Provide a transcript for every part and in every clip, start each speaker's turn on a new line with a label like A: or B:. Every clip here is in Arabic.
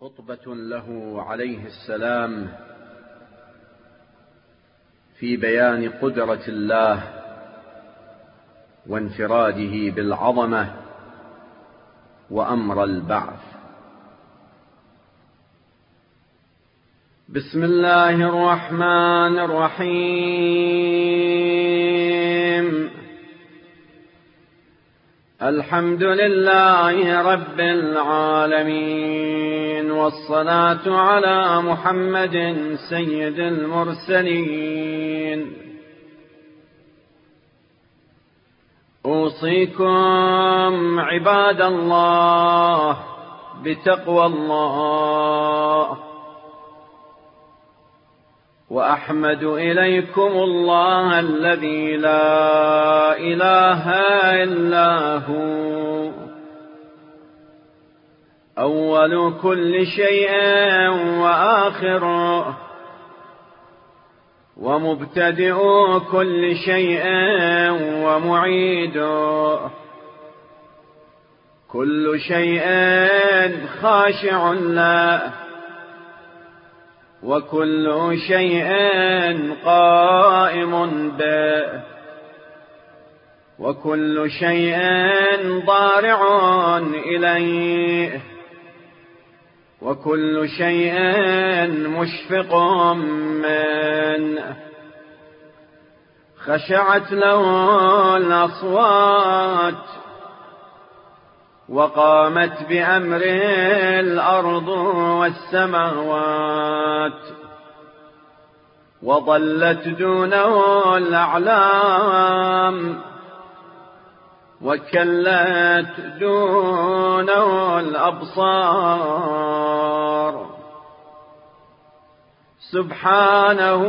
A: خطبة له عليه السلام في بيان قدرة الله وانفراده بالعظمة وأمر البعث. بسم الله الرحمن الرحيم. الحمد لله رب العالمين والصلاة على محمد سيد المرسلين. أوصيكم عباد الله بتقوى الله. وأحمد إليكم الله الذي لا إله إلا هو. أول كل شيء وآخره ومبتدئ كل شيء ومعيده كل شيء خاشع له. وكل شيء قائم به. وكل شيء ضارع إليه. وكل شيء مشفق منه. خشعت له الأصوات. وقامت بأمر الأرض والسماوات وضلت دونه الأعلام وكلت دونه الأبصار سبحانه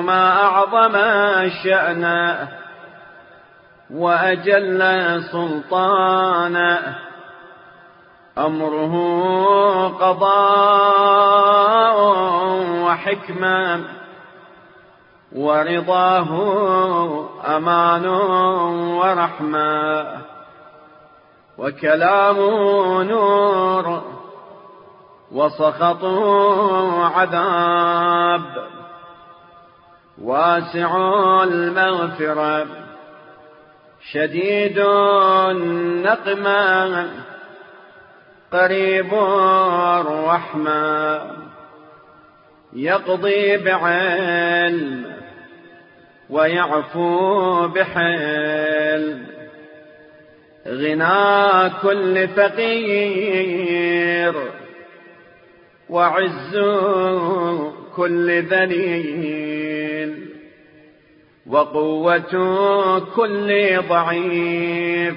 A: ما أعظم شأنه وأجل سلطانه أمره قضاء وحكمة ورضاه أمان ورحمة وكلامه نور. وسخطه عذاب. واسع المغفرة. شديد النقمة قريب الرحمة. يقضي بعلم ويعفو بحلم. غنى كل فقير وعز كل ذليل. وقوة كل ضعيف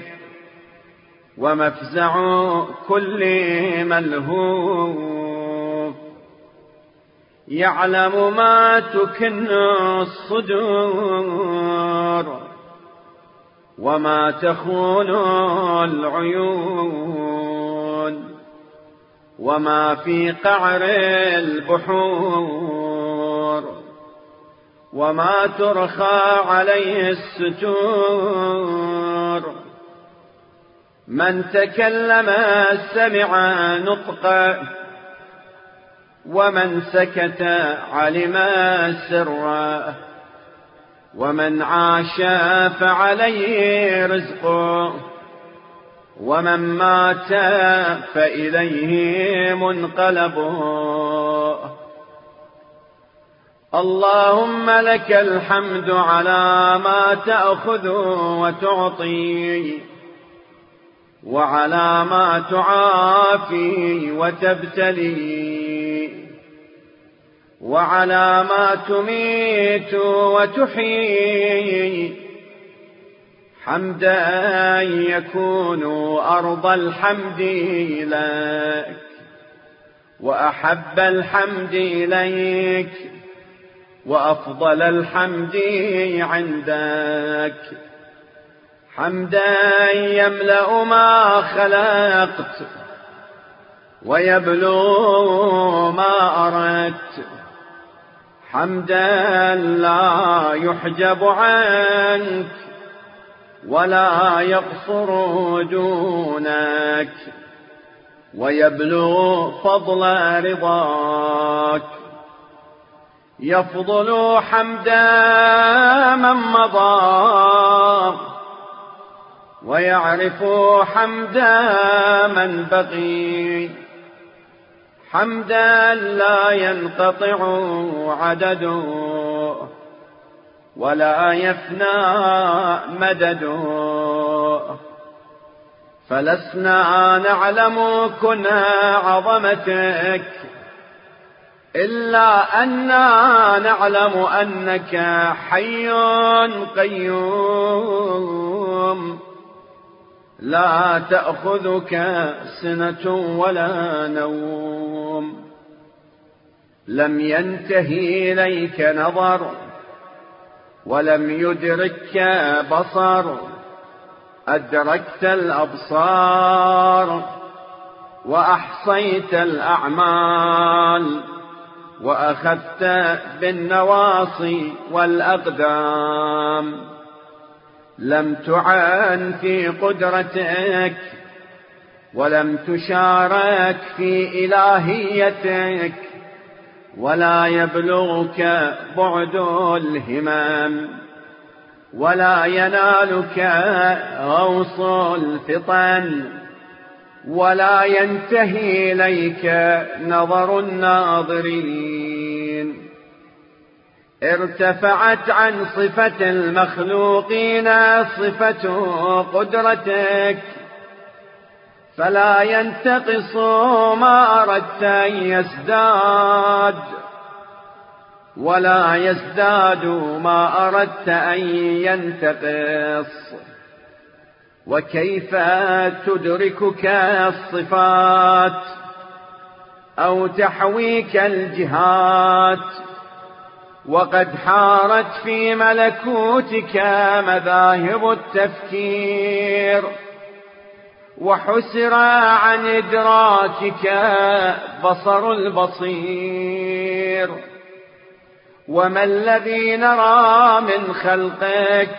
A: ومفزع كل ملهوف. يعلم ما تكن الصدور وما تخون العيون وما في قعر البحور. وما ترخى عليه الستور. من تكلم سمع نطقا ومن سكت علم سرا. ومن عاش فعليه رزقه ومن مات فإليه منقلبه اللهم لك الحمد على ما تأخذ وتعطي وعلى ما تعافي وتبتلي وعلى ما تميت وتحيي. حمدا يكون أرض الحمد لك وأحب الحمد إليك. وأفضل الحمد عندك. حمدا يملأ ما خلقت ويبلغ ما أردت. حمدا لا يحجب عنك ولا يقصر دونك. ويبلغ فضل رضاك. يفضل حمد من مضى. ويعرف حمد من بقي. حمدا لا ينقطع عدده ولا يفنى مدده فلسنا نعلم كنا عظمتك. إلا أنا نعلم أنك حي قيوم. لا تأخذك سنة ولا نوم. لم ينتهي إليك نظر ولم يدركك بصر. أدركت الأبصار وأحصيت الأعمال. وأخذت بالنواصي والأقدام. لم تعان في قدرتك ولم تشارك في إلهيتك ولا يبلغك بعد الهمام ولا ينالك غوص الفطن. ولا ينتهي إليك نظر الناظرين. ارتفعت عن صفة المخلوقين صفة قدرتك فلا ينتقص ما أردت أن يزداد ولا يزداد ما أردت أن ينتقص. وكيف تدركك الصفات أو تحويك الجهات وقد حارت في ملكوتك مذاهب التفكير وحسر عن إدراكك بصر البصير وما الذي نرى من خلقك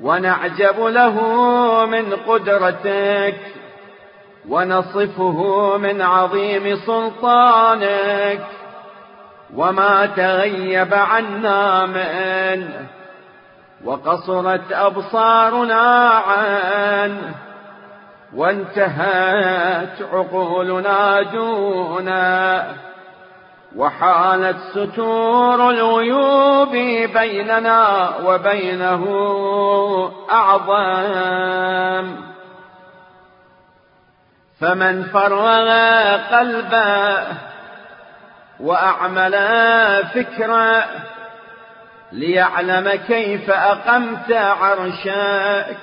A: ونعجب له من قدرتك ونصفه من عظيم سلطانك. وما تغيب عنا منه وقصرت أبصارنا عنه وانتهت عقولنا دونه وحالت ستور الغيوب بيننا وبينه أعظم. فمن فرغ قلبه وأعمل فكرة ليعلم كيف أقمت عرشك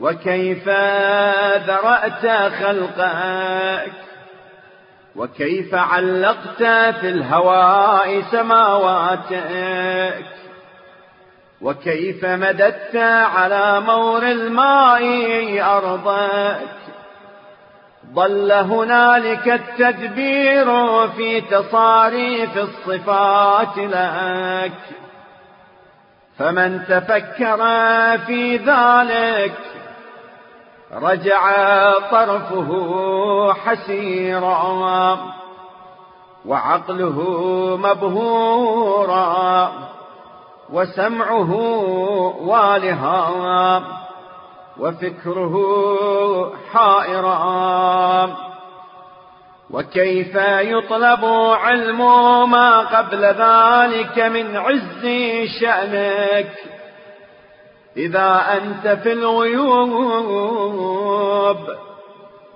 A: وكيف ذرأت خلقك. وكيف علقت في الهواء سماواتك؟ وكيف مددت على مور الماء أرضك؟ ضل هنالك التدبير في تصاريف الصفات لك. فمن تفكر في ذلك رجع طرفه حسيرا وعقله مبهورا وسمعه والها وفكره حائرا وكيف يطلب علم ما قبل ذلك من عز شأنك إذا أنت في الغيوب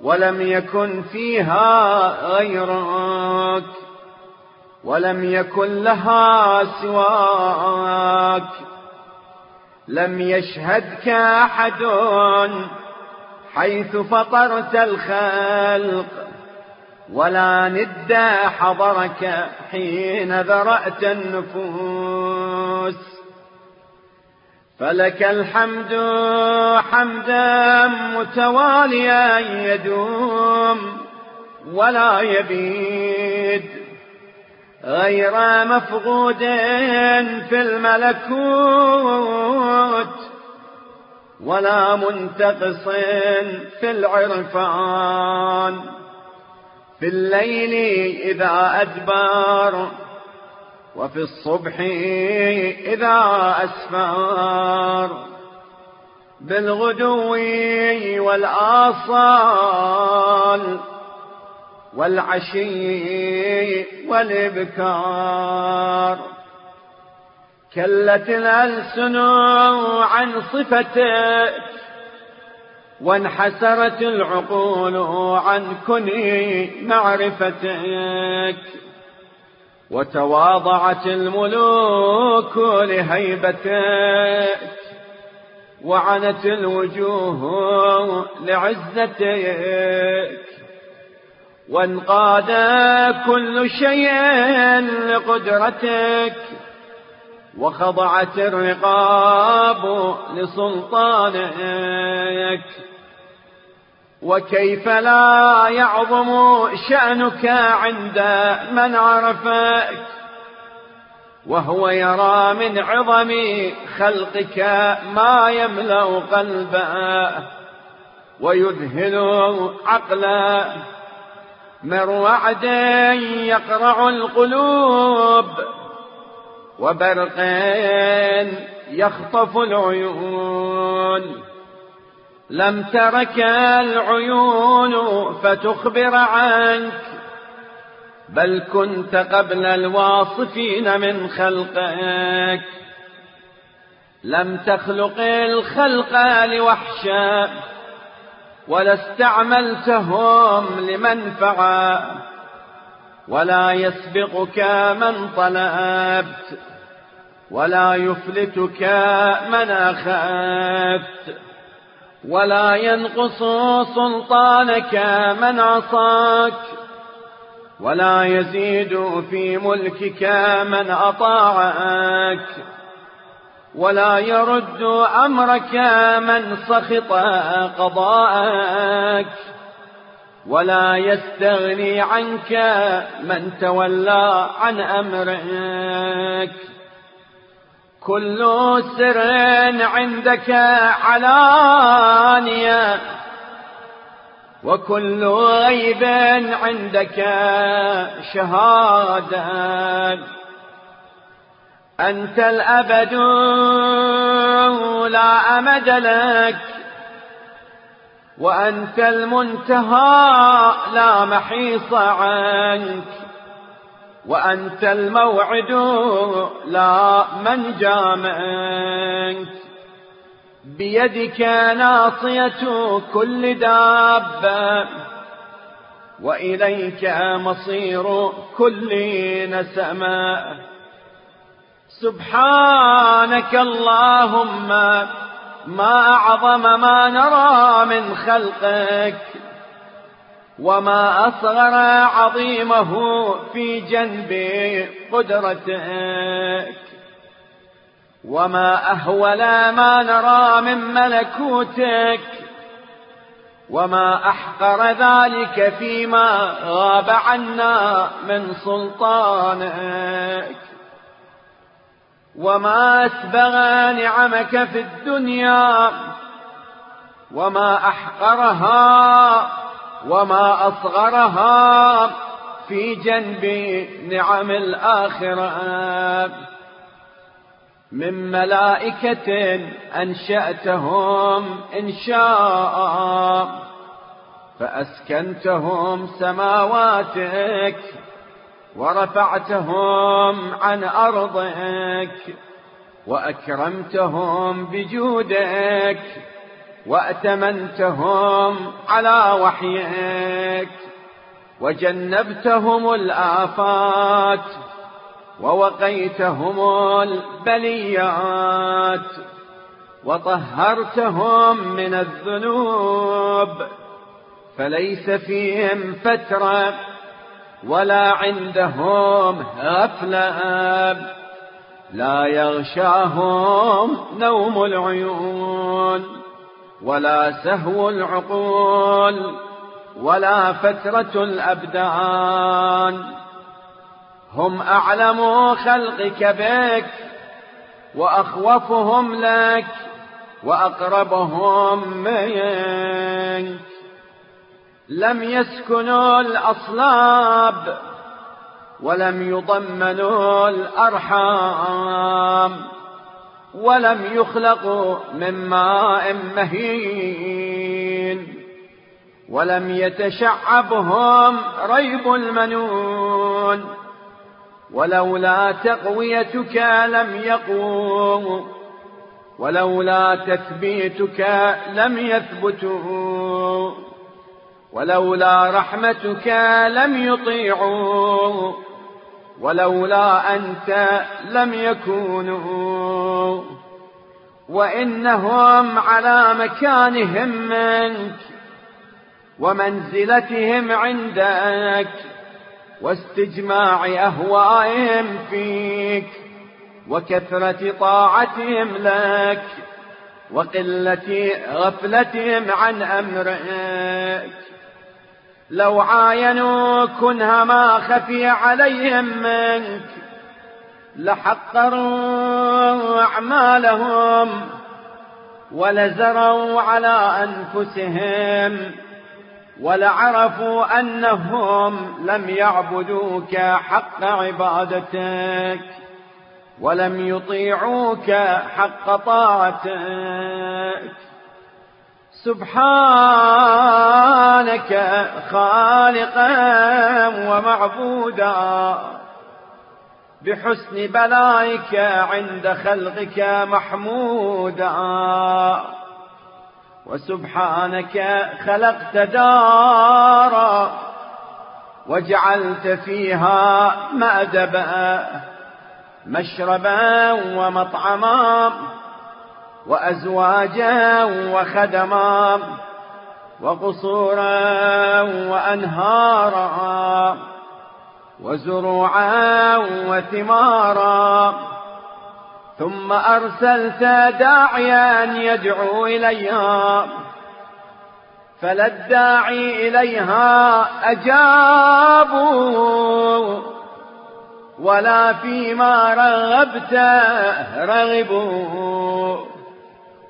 A: ولم يكن فيها غيرك ولم يكن لها سواك لم يشهدك أحد حيث فطرت الخلق ولا ند حضرك حين ذرأت النفوس فلك الحمد حمدا متواليا يدوم ولا يبيد غير مفقود في الملكوت ولا منتقص في العرفان في الليل إذا أدبر وفي الصبح إذا أسفار بالغدو والآصال والعشي والإبكار كلت الألسن عن صفتك وانحسرت العقول عن كني معرفتك وتواضعت الملوك لهيبتك وعنت الوجوه لعزتك. وانقاد كل شيء لقدرتك وخضعت الرقاب لسلطانك. وكيف لا يعظم شأنك عند من عرفك؟ وهو يرى من عظم خلقك ما يملأ قلبه ويذهل عقله. من رعد يقرع القلوب وبرق يخطف العيون. لم ترك العيون فتخبر عنك بل كنت قبل الواصفين من خلقك. لم تخلق الخلق لوحشا ولا استعملتهم لمنفعة ولا يسبقك من طلبت ولا يفلتك من أخذت ولا ينقص سلطانك من عصاك ولا يزيد في ملكك من أطاعك ولا يرد أمرك من سخط قضاءك ولا يستغني عنك من تولى عن أمرك كل سر عندك علانية وكل غيب عندك شهادة. أنت الأبد لا أمد لك وأنت المنتهى لا محيص عنك. وأنت الموعد لا من جامعك بيدك ناصية كل دابة وإليك مصير كل نسماء سبحانك اللهم ما أعظم ما نرى من خلقك. وما أصغر عظيمه في جنب قدرتك وما أهول ما نرى من ملكوتك وما أحقر ذلك فيما غاب عنا من سلطانك وما أسبغ نعمك في الدنيا وما أحقرها وما أصغرها في جنب نعم الآخرة. من ملائكة أنشأتهم إنشاء فأسكنتهم سماواتك ورفعتهم عن أرضك وأكرمتهم بجودك. وأتمنتهم على وحيك وجنبتهم الآفات ووقيتهم البليات وطهرتهم من الذنوب فليس فيهم فترة ولا عندهم غفلة لا يغشاهم نوم العيون. ولا سهو العقول ولا فترة الأبدان. هم أعلم خلقك بك وأخوفهم لك وأقربهم منك. لم يسكنوا الأصلاب ولم يضمنوا الأرحام. ولم يخلقوا من ماء مهين. ولم يتشعبهم ريب المنون. ولولا تقويتك لم يقوموا ولولا تثبيتك لم يثبتوا. ولولا رحمتك لم يطيعوا. ولولا أنت لم يكونوا. وإنهم على مكانهم منك ومنزلتهم عندك واستجماع أهوائهم فيك وكثرة طاعتهم لك وقلة غفلتهم عن أمرك. لو عاينوا كنها ما خفي عليهم منك لحقروا أعمالهم ولزروا على أنفسهم ولعرفوا أنهم لم يعبدوك حق عبادتك ولم يطيعوك حق طاعتك. سبحانك خالقا ومعبودا بحسن بلائك عند خلقك محمودا وسبحانك خلقت دارا وجعلت فيها مأدبا مشربا ومطعما وأزواجا وخدما وقصورا وأنهارا وزروعا وثمارا. ثم أرسلت داعيا يدعو إليها فلا الداعي إليها أجابوا. ولا فيما رغبت رغبوا.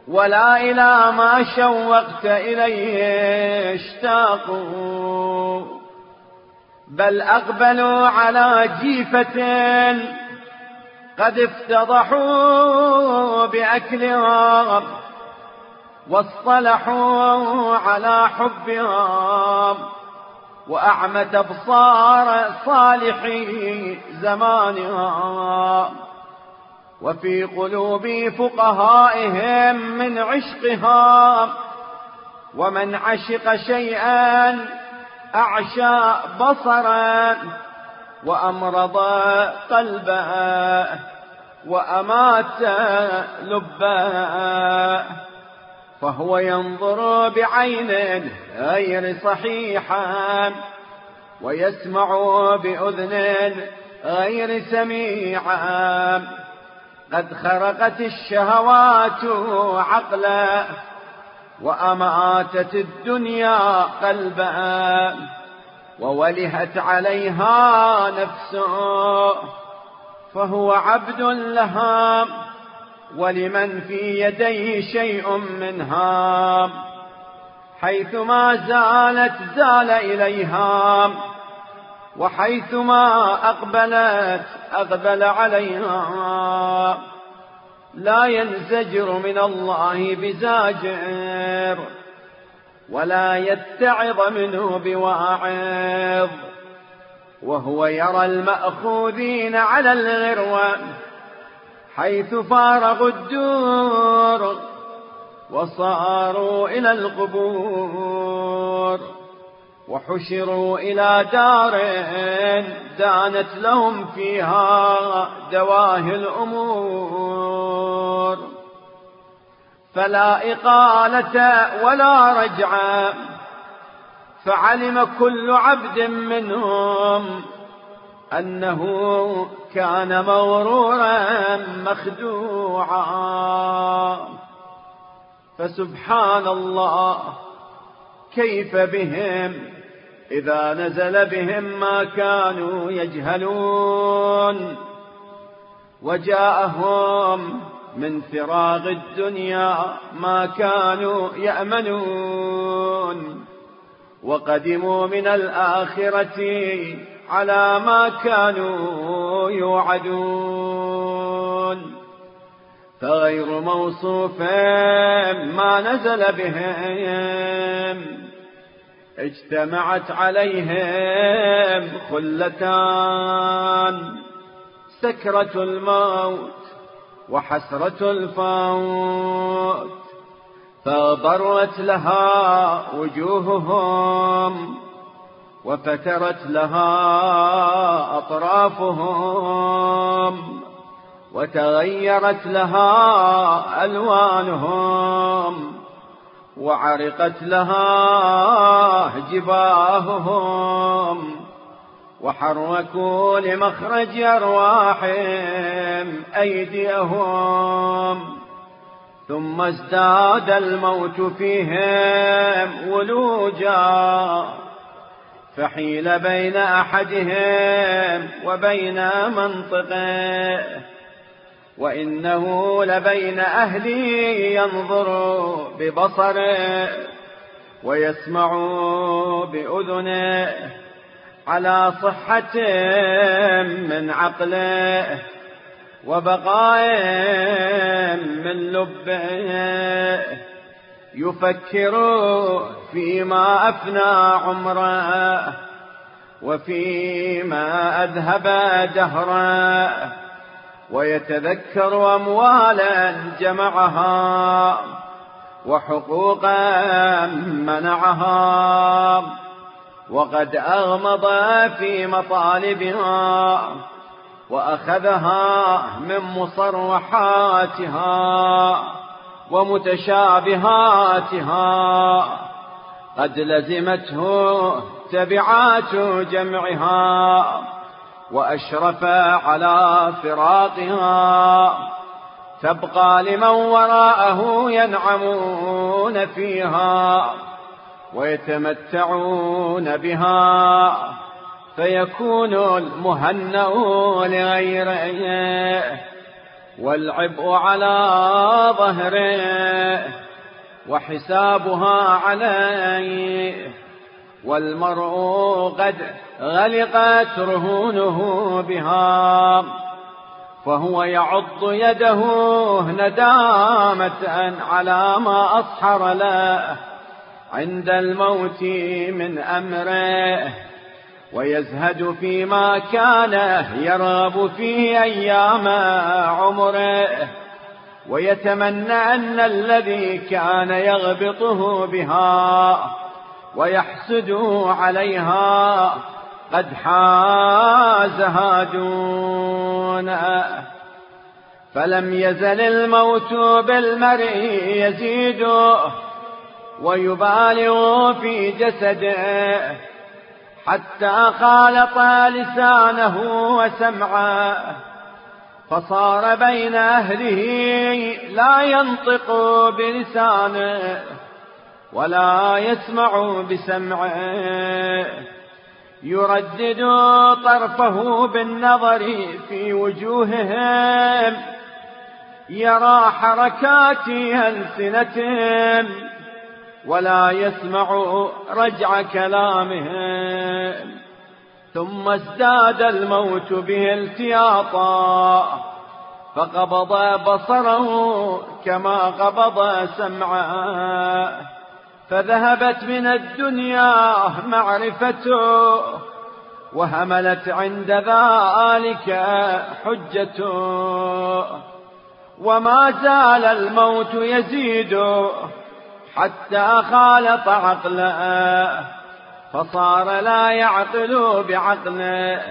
A: ولا إلى ما شوقت إليه اشتاقوا بل أقبلوا على جيفة قد افتضحوا بأكلها واصطلحوا على حبها وأعمت أبصار صالحي زمانها وفي قلوب فقهائهم من عشقها. ومن عشق شيئا أعشى بصرا وأمرض قلبا وأمات لبا فهو ينظر بعين غير صحيحة ويسمع بأذن غير سميعة. قد خرقت الشهوات عقلا وأماتت الدنيا قلبا وولهت عليها نفسه فهو عبد لها ولمن في يديه شيء منها حيثما زالت زال إليها وحيثما أقبلت أقبل عليها. لا ينزجر من الله بزاجر ولا يتعظ منه بواعظ. وهو يرى المأخوذين على الغروة حيث فارغوا الدور وصاروا إلى القبور. وحشروا إلى دار دانت لهم فيها دواهي الأمور. فلا إقالة ولا رجعة فعلم كل عبد منهم أنه كان مغرورا مخدوعا. فسبحان الله كيف بهم؟ إذا نزل بهم ما كانوا يجهلون. وجاءهم من فراغ الدنيا ما كانوا يأمنون. وقدموا من الآخرة على ما كانوا يوعدون. فغير موصوف ما نزل بهم. اجتمعت عليهم خلتان. سكرة الموت وحسرة الفوت فضرت لها وجوههم وفترت لها أطرافهم وتغيرت لها ألوانهم وعرقت لها جباههم وحركوا لمخرج أرواحهم أيديهم. ثم ازداد الموت فيهم ولوجا فحيل بين أحدهم وبين منطقه. وإنه لبين أهلي ينظر ببصره ويسمع بأذنه على صحة من عقله وبقاء من لبه يفكر فيما أفنى عمره وفيما أذهب دهره ويتذكر أموالا جمعها وحقوقا منعها وقد أغمض في مطالبها وأخذها من مصرحاتها ومتشابهاتها. قد لزمته تبعات جمعها وأشرف على فراقها. تبقى لمن وراءه ينعمون فيها ويتمتعون بها. فيكون المهنأ لغيره والعبء على ظهره وحسابها عليه. والمرء قد غلقت رهونه بها فهو يعض يده ندامة على ما أصحر له عند الموت من أمره ويزهد فيما كان يرغب فيه أيام عمره ويتمنى أن الذي كان يغبطه بها ويحسد عليها قد حازها دونه فلم يزل الموت بالمرء يزيد ويبالغ في جسده حتى خالط لسانه وسمعه فصار بين أهله لا ينطق بلسانه. ولا يسمع بسمعه يردد طرفه بالنظر في وجوههم. يرى حركات ألسنتهم. ولا يسمع رجع كلامهم. ثم ازداد الموت به التياطا. فقبض بصره كما قبض سمعه. فذهبت من الدنيا معرفته وهملت عند ذلك حجته. وما زال الموت يزيد حتى خالط عقله فصار لا يعقل بعقله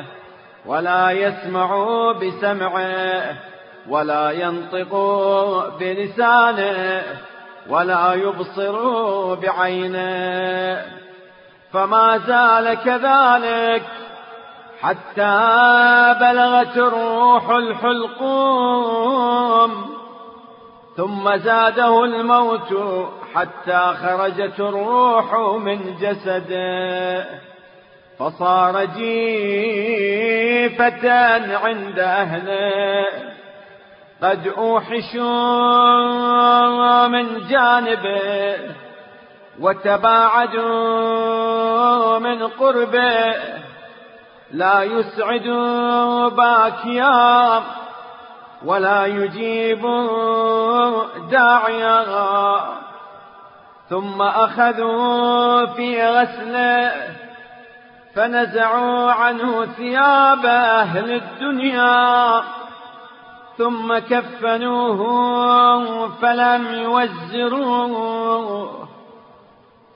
A: ولا يسمع بسمعه ولا ينطق بلسانه. ولا يبصر بعينه. فما زال كذلك حتى بلغت الروح الحلقوم. ثم زاده الموت حتى خرجت الروح من جسده. فصار جيفة عند أهله. قد أوحشوا من جانبه وتباعدوا من قربه لا يسعد باكيا ولا يجيب داعيا. ثم أخذوا في غسله فنزعوا عنه ثياب أهل الدنيا. ثم كفنوه فلم يوزروه.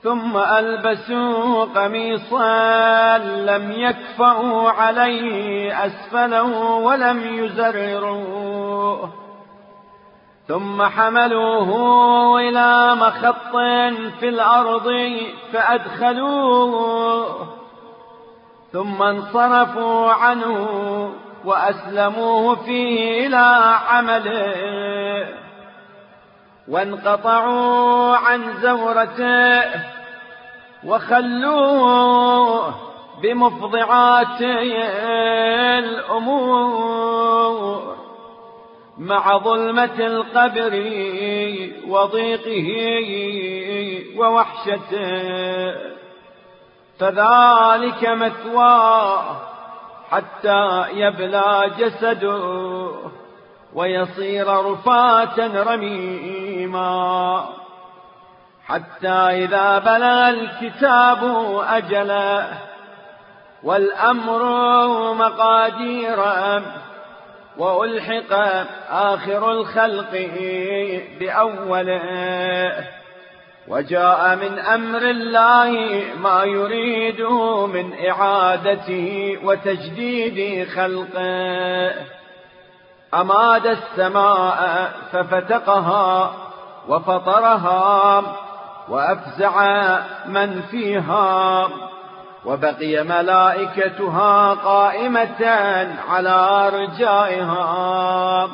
A: ثم ألبسوا قميصا لم يكفأوا عليه أسفله ولم يزرروه ثم حملوه إلى مخط في الأرض فأدخلوه. ثم انصرفوا عنه. وأسلموه فيه إلى عمله وانقطعوا عن زورته وخلوه بمفضعات الأمور مع ظلمة القبر وضيقه ووحشته. فذلك مثواه حتى يبلى جسده ويصير رفاة رميما. حتى إذا بلغ الكتاب أجله والأمر مقاديرا وألحق آخر الخلق بأوله. وجاء من أمر الله ما يريد من إعادته وتجديد خلقه. أماد السماء ففتقها وفطرها وأفزع من فيها. وبقي ملائكتها قائمة على رجائها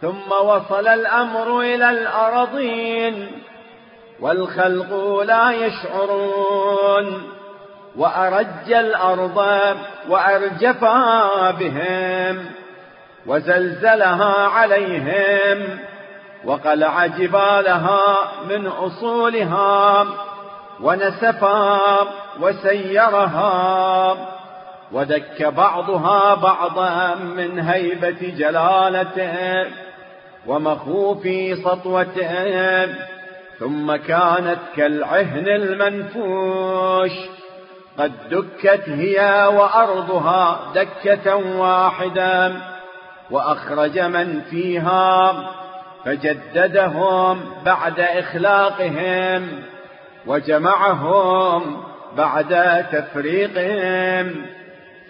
A: ثم وصل الأمر إلى الأرضين والخلق لا يشعرون وأرج الأرض وأرجفها بهم وزلزلها عليهم وقلع جبالها من أصولها ونسفها وسيرها ودك بعضها بعضا من هيبة جلالته ومخوف سطوته ثم كانت كالعهن المنفوش. قد دكت هي وأرضها دكة واحدة وأخرج من فيها فجددهم بعد إخلاقهم وجمعهم بعد تفريقهم.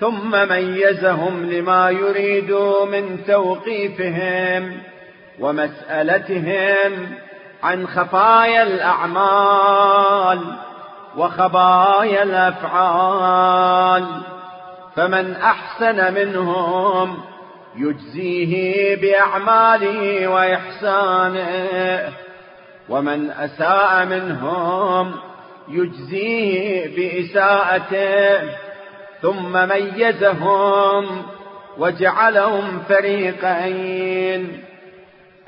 A: ثم ميزهم لما يريد من توقيفهم ومسألتهم عن خفايا الأعمال وخبايا الأفعال. فمن أحسن منهم يجزيه بأعماله وإحسانه. ومن أساء منهم يجزيه بإساءته. ثم ميزهم وجعلهم فريقين.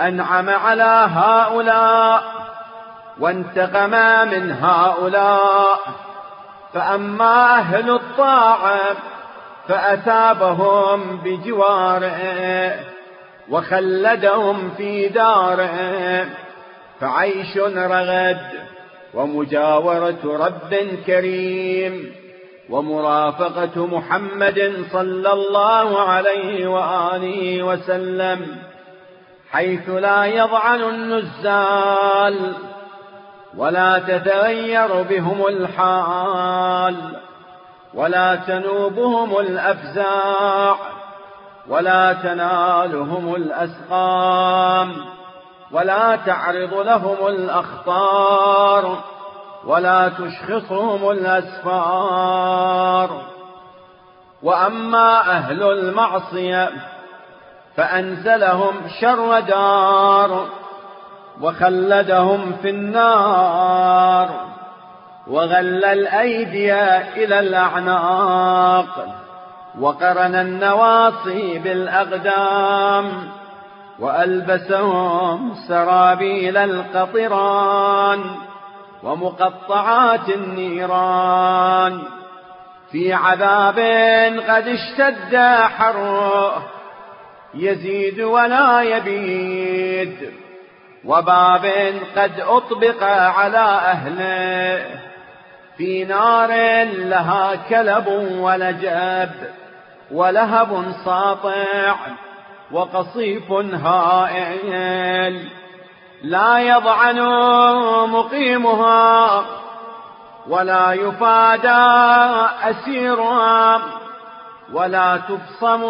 A: أنعم على هؤلاء وانتقم من هؤلاء. فأما أهل الطاعة فأثابهم بجواره وخلدهم في داره فعيش رغد ومجاورة رب كريم ومرافقة محمد صلى الله عليه وآله وسلم. حيث لا يضعن النزال ولا تتغير بهم الحال ولا تنوبهم الأفزاع ولا تنالهم الأسقام ولا تعرض لهم الأخطار ولا تشخصهم الأسفار. وأما أهل المعصية فأنزلهم شر دار وخلدهم في النار وغل الأيدي إلى الأعناق وقرن النواصي بالأقدام وألبسهم سرابيل القطران ومقطعات النيران في عذاب قد اشتد حره يزيد ولا يبيد. وباب قد أطبق على أهله. في نار لها كلب ولجب ولهب ساطع وقصيف هائل. لا يضعن مقيمها ولا يفادى أسيرها. ولا تفصم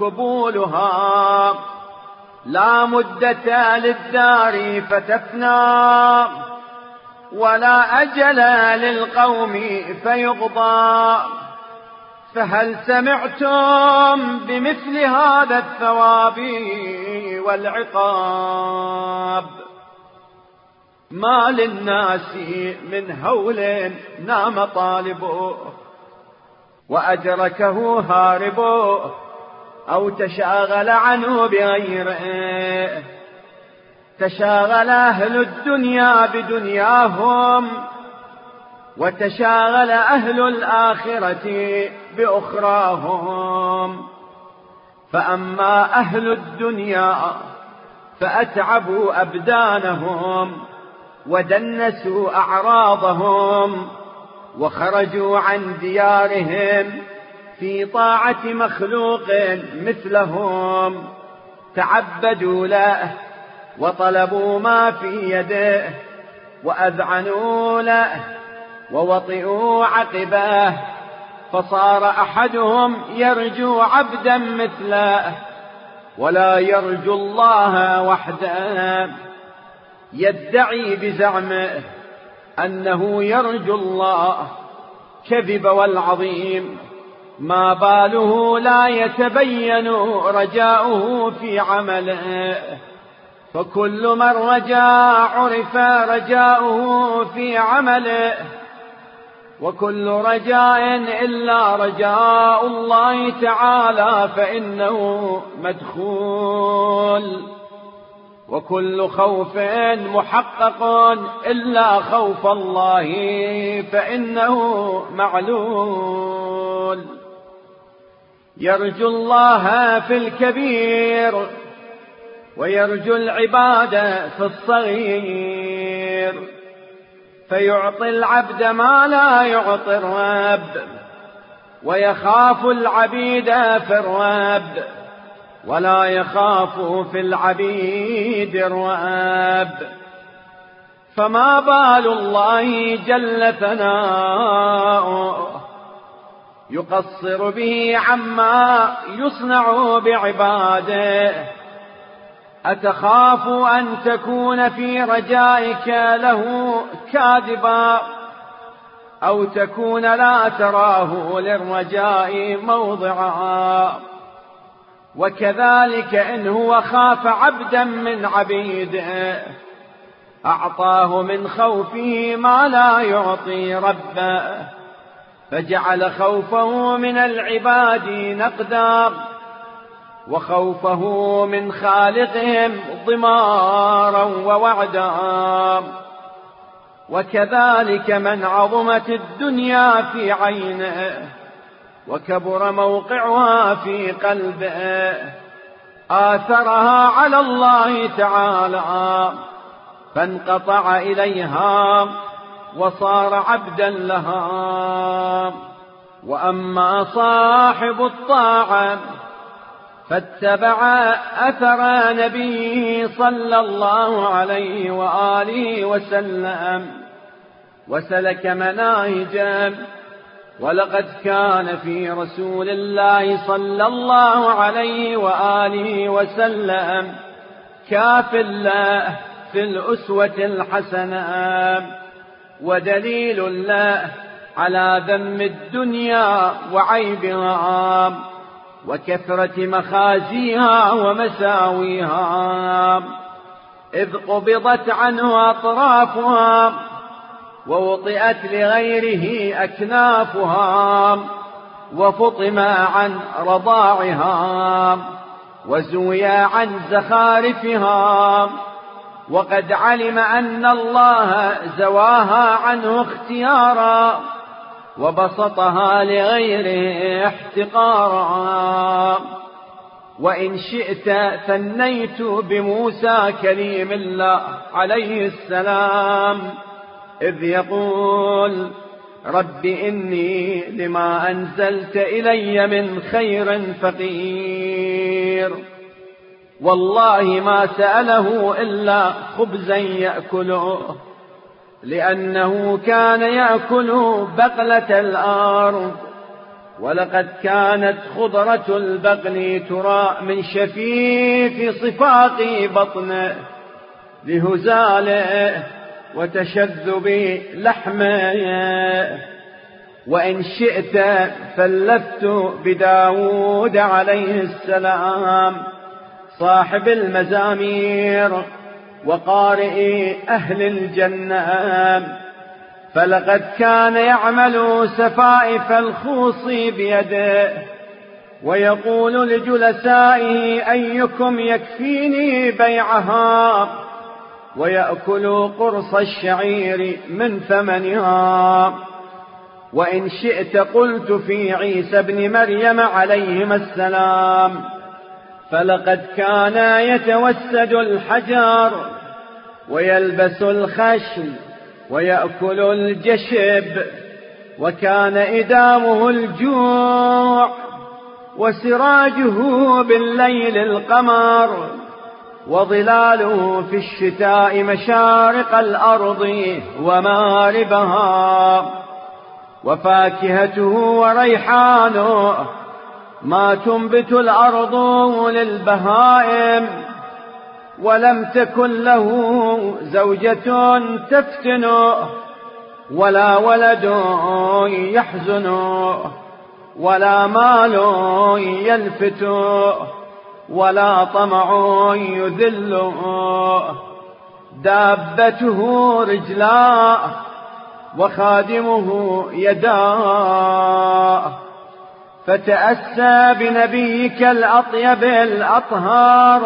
A: كبولها. لا مدة للدار فتفنى ولا أجل للقوم فيقضى. فهل سمعتم بمثل هذا الثواب والعقاب؟ ما للناس من هول نام طالبه وأدركه هاربه أو تشاغل عنه بغيره تشاغل أهل الدنيا بدنياهم وتشاغل أهل الآخرة بأخراهم فأما أهل الدنيا فأتعبوا أبدانهم ودنسوا أعراضهم وخرجوا عن ديارهم في طاعة مخلوق مثلهم. تعبدوا له وطلبوا ما في يده وأذعنوا له ووطئوا عقباه. فصار أحدهم يرجو عبدا مثله ولا يرجو الله وحده. يدعي بزعمه أنه يرجو الله. كذب والعظيم. ما باله لا يتبين رجاؤه في عمله. فكل من رجا عرف رجاؤه في عمله. وكل رجاء إلا رجاء الله تعالى فإنه مدخول. وكل خوف محقق إلا خوف الله فإنه معلول. يرجو الله في الكبير ويرجو العباد في الصغير. فيعطي العبد ما لا يعطي الرب ويخاف العبيد في الرب. ولا يخاف في العبيد الرب فما بال الله جل ثناؤه؟ يقصر به عما يصنع بعباده. أتخاف أن تكون في رجائك له كاذبا؟ أو تكون لا تراه للرجاء موضعا؟ وكذلك إن هو خاف عبدا من عبيده أعطاه من خوفه ما لا يعطي ربه فجعل خوفه من العباد نقدا وخوفه من خالقهم ضمارا ووعدا. وكذلك من عظمت الدنيا في عينه وكبر موقعها في قلبه. آثرها على الله تعالى. فانقطع إليها وصار عبدا لها. وأما صاحب الطاعة فاتبع أثر نبيه صلى الله عليه وآله وسلم. وسلك مناهجا ولقد كان في رسول الله صلى الله عليه وآله وسلم كاف الله في الأسوة الحسنة ودليل له على ذم الدنيا وعيبها وكثرة مخازيها ومساويها إذ قبضت عنه أطرافها ووطئت لغيره أكنافها وفطم عن رضاعها وزويا عن زخارفها وقد علم أن الله زواها عنه اختيارا وبسطها لغيره احتقارا وإن شئت ثنيت بموسى كليم الله عليه السلام إذ يقول رب إني لما أنزلت إلي من خير فقير. والله ما سأله إلا خبزا يأكله لأنه كان يأكل بقلة الأرض. ولقد كانت خضرة البقل ترى من شفيف صفاق بطنه لهزاله وتشذب لحمه وإن شئت فلفت بداود عليه السلام صاحب المزامير وقارئ أهل الجنة. فلقد كان يعمل سفائف الخوص بيده ويقول لجلسائه أيكم يكفيني بيعها؟ ويأكل قرص الشعير من ثمنها. وإن شئت قلت في عيسى بن مريم عليهما السلام فلقد كان يتوسد الحجر ويلبس الخشم ويأكل الجشب وكان إدامه الجوع وسراجه بالليل القمر. وظلاله في الشتاء مشارق الأرض وماربها وفاكهته وريحانه ما تنبت الأرض للبهائم ولم تكن له زوجة تفتن ولا ولد يحزن ولا مال يلفت ولا طمع يذل دابته رجلا وخادمه يداه فتأسى بنبيك الأطيب الأطهار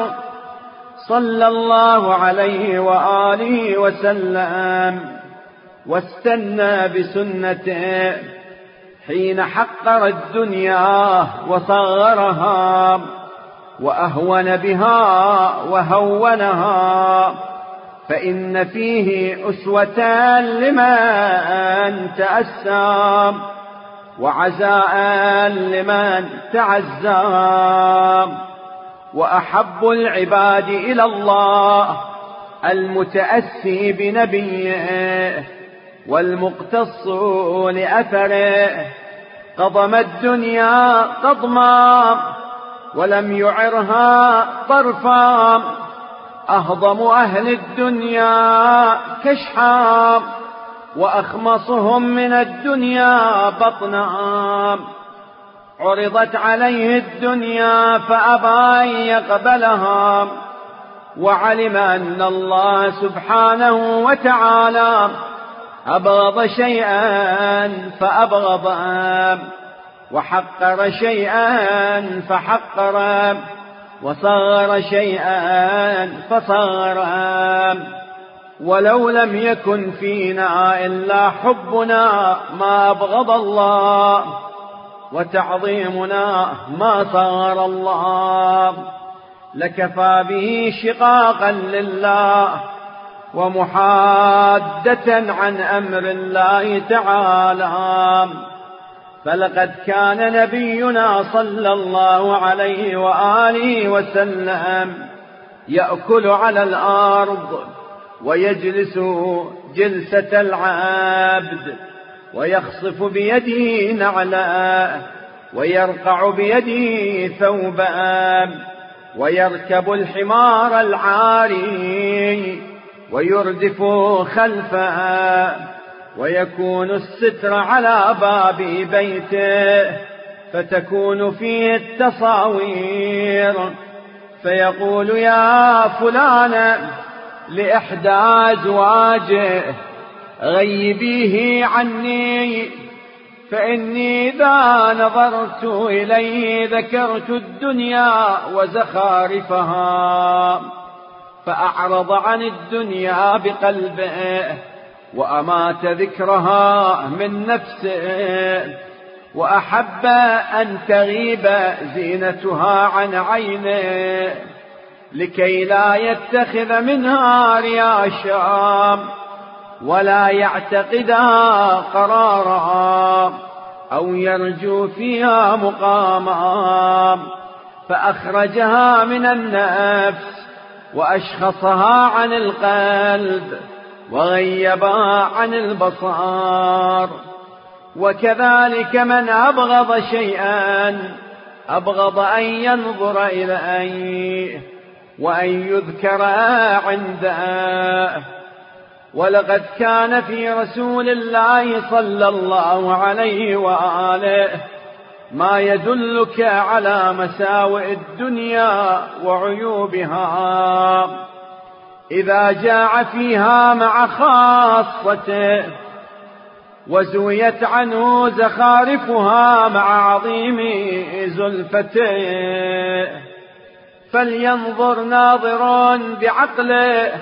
A: صلى الله عليه وآله وسلم واستنى بسنته حين حقر الدنيا وصغرها. وأهون بها وهونها فإن فيه أسوة لمن تأسى وعزاء لمن تعزى وأحب العباد إلى الله المتأسي بنبيه والمقتص لأثره قضم الدنيا قضما ولم يعرها طرفا. أهضم أهل الدنيا كشحا وأخمصهم من الدنيا بطنا. عرضت عليه الدنيا فأبى أن يقبلها. وعلم أن الله سبحانه وتعالى أبغض شيئا فأبغض وحقر شيئا فحقر وصغر شيئا فصغر. ولو لم يكن فينا إلا حبنا ما أبغض الله وتعظيمنا ما صغر الله. لكفى به شقاقا لله ومحادة عن أمر الله تعالى. فلقد كان نبينا صلى الله عليه وآله وسلم يأكل على الأرض ويجلس جلسة العبد ويخصف بيده نعلا ويرقع بيده ثوبا ويركب الحمار العاري ويردف خلفا ويكون الستر على باب بيته فتكون فيه التصاوير. فيقول يا فلان لإحدى أزواجه غيبيه عني فإني إذا نظرت إليه ذكرت الدنيا وزخارفها فأعرض عن الدنيا بقلبه. وأمات ذكرها من نفسه وأحب أن تغيب زينتها عن عينه لكي لا يتخذ منها رياشا ولا يعتقدها قرارا أو يرجو فيها مقاما. فأخرجها من النفس وأشخصها عن القلب وغيبها عن البصار. وكذلك من أبغض شيئا أبغض أن ينظر إليه وأن يذكر عنده. ولقد كان في رسول الله صلى الله عليه وآله ما يدلك على مساوئ الدنيا وعيوبها. إذا جاع فيها مع خاصته وزويت عنه زخارفها مع عظيم زلفته فلينظر ناظر بعقله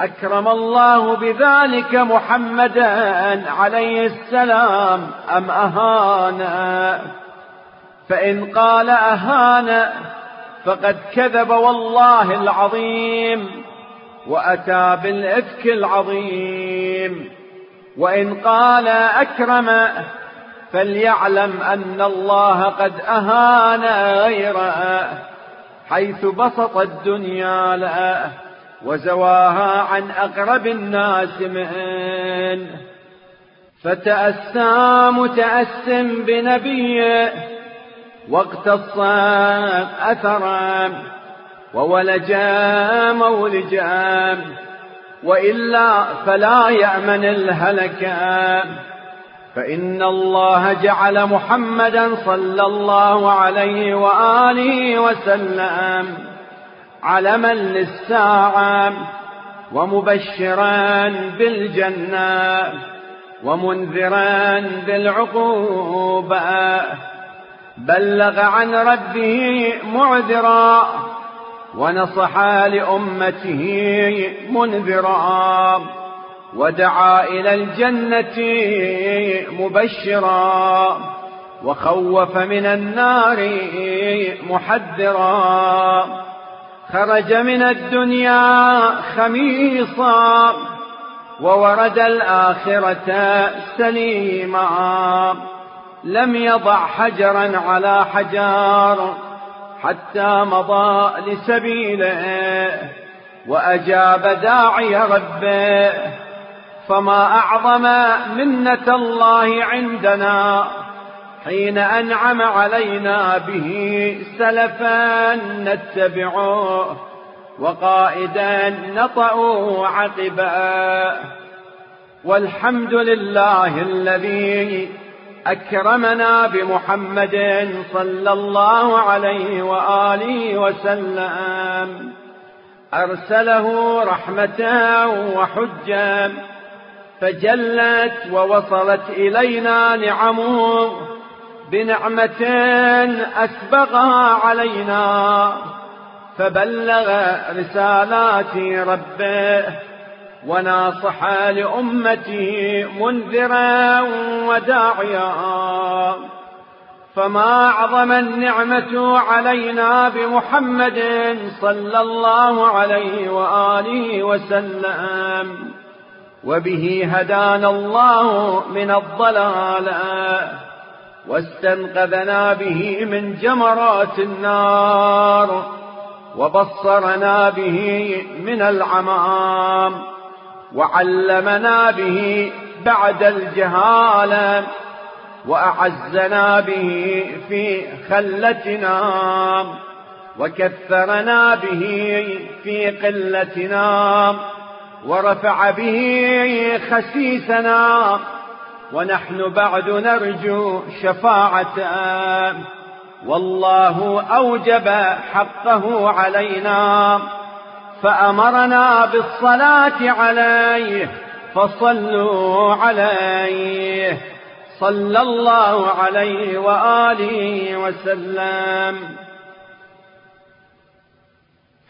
A: أكرم الله بذلك محمدا عليه السلام أم أهانا فإن قال أهانا فقد كذب والله العظيم. وأتى بالإفك العظيم. وإن قال أكرم فليعلم أن الله قد أهان غيره حيث بسط الدنيا له وزواها عن أقرب الناس منه فتأسى متأسم بنبيه واقتص أثرا. وولجا مولجا وإلا فلا يأمن الهلكا فإن الله جعل محمدا صلى الله عليه وآله وسلم علما للساعة ومبشرا بالجنة ومنذرا بالعقوبة بلغ عن ربه معذرا ونصح لأمته منذرا ودعا إلى الجنة مبشرا وخوف من النار محذرا خرج من الدنيا خميصا وورد الآخرة سليما لم يضع حجرا على حجار حتى مضى لسبيله وأجاب داعي ربه فما أعظم منة الله عندنا حين أنعم علينا به سلفا نتبعه وقائدا نطأ عقبا. والحمد لله الذي أكرمنا بمحمد صلى الله عليه وآله وسلم. أرسله رحمة وحجة. فجلت ووصلت إلينا نعمه بنعمة أسبغها علينا. فبلغ رسالات ربه وناصح لأمته منذرا وداعيا. فما أعظم النعمة علينا بمحمد صلى الله عليه وآله وسلم. وبه هدانا الله من الضلال واستنقذنا به من جمرات النار وبصرنا به من العمام. وعلمنا به بعد الجهالة وأعزنا به في خلتنا وكثرنا به في قلتنا ورفع به خسيسنا ونحن بعد نرجو شفاعته. والله أوجب حقه علينا. فأمرنا بالصلاة عليه فصلوا عليه. صلى الله عليه وآله وسلم.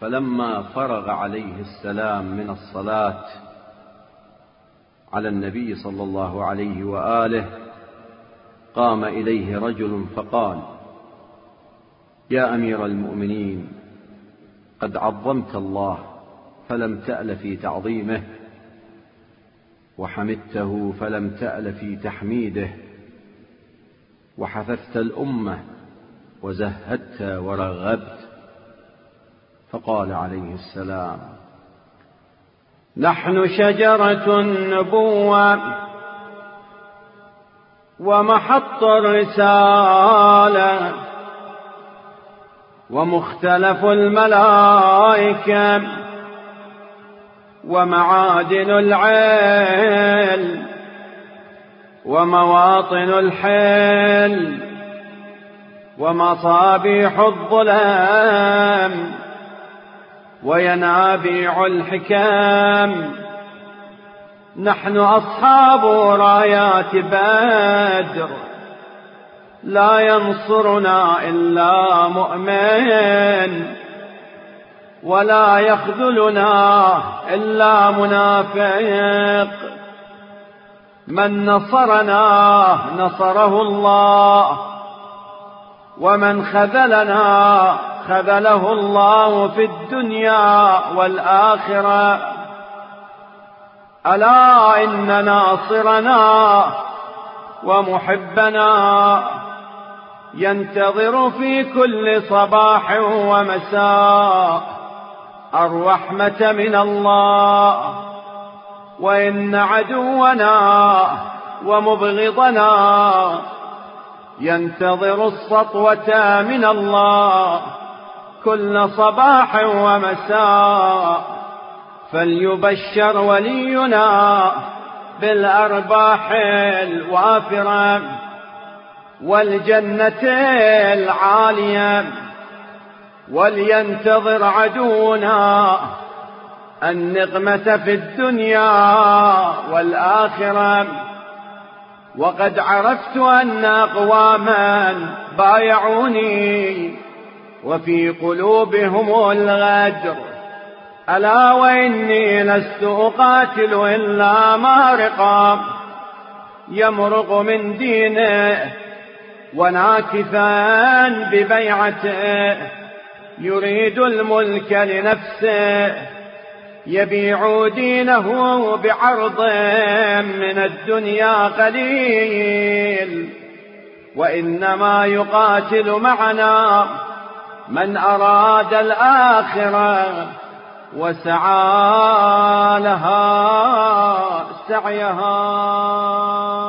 B: فلما فرغ عليه السلام من الصلاة على النبي صلى الله عليه وآله قام إليه رجل فقال يا أمير المؤمنين قد عظمت الله فلم تأل في تعظيمه وحمدته فلم تأل في تحميده وحثثت الأمة وزهدت ورغبت فقال عليه السلام
A: نحن شجرة النبوة ومحط الرسالة ومختلف الملائكة ومعادن العلم ومواطن الحل ومصابيح الظلام وينابيع الحكام. نحن أصحاب رايات بدر. لا ينصرنا إلا مؤمن ولا يخذلنا إلا منافق. من نصرنا نصره الله ومن خذلنا خذله الله في الدنيا والآخرة. ألا إن ناصرنا ومحبنا ينتظر في كل صباح ومساء الرحمة من الله. وإن عدونا ومبغضنا ينتظر السطوة من الله. كل صباح ومساء فليبشر ولينا بالأرباح الوافرة. والجنة العالية ولينتظر عدونا النقمة في الدنيا والآخرة. وقد عرفت أن أقواما بايعوني وفي قلوبهم الغدر. ألا وإني لست أقاتل إلا مارقا يمرق من دينه وناكثا ببيعته يريد الملك لنفسه. يبيع دينه بعرض من الدنيا قليل. وإنما يقاتل معنا من أراد الآخرة وسعى لها سعيها.